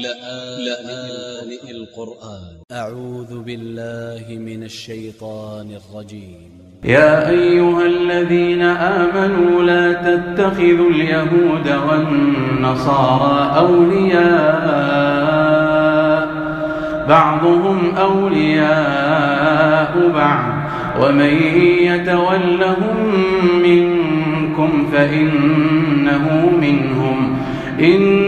لآن القرآن أ ع و ذ ب ا ل ل ه من ا ل ش ي ط ا ن ا ل ج ي م يا أيها الذين آمنوا لا تتخذوا اليهود والنصارى أولياء. بعضهم أولياء بعض. ومن يتولهم منكم فإنه منهم. إن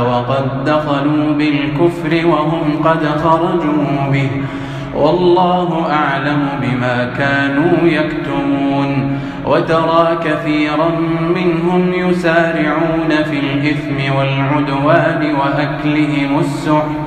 وقد دخلوا بالكفر وهم قد خرجوا به. والله أعلم بما كانوا يكتمون. وترى كثيرا منهم يسارعون في الإثم والعدوان وأكلهم السحت.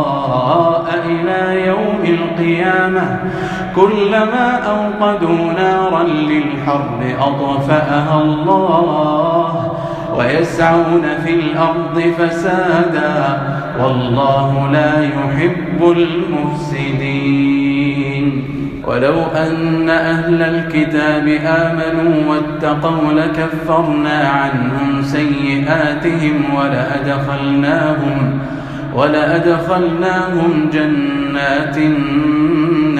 كلما أوقدوا نارا للحرب أطفأها الله ويسعون في الأرض فسادا والله لا يحب المفسدين. ولو أن أهل الكتاب آمنوا واتقوا لكفرنا عنهم سيئاتهم ولأدخلناهم ولأدخلناهم جنات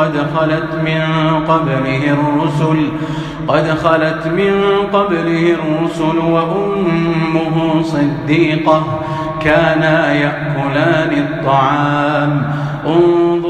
قد خلت من قبله الرسل قد خلت من قبله الرسل وأمه صديقة كانا يأكلان الطعام. انظر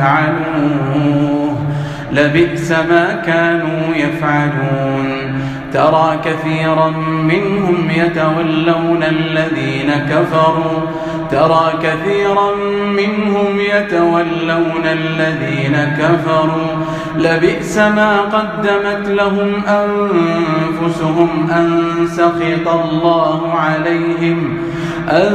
فعلوه لبئس ما كانوا يفعلون. ترى كثيرا منهم يتولون الذين كفروا. ترى كثيرا منهم يتولون الذين كفروا. لبئس ما قدمت لهم أنفسهم أن سخط الله عليهم. أن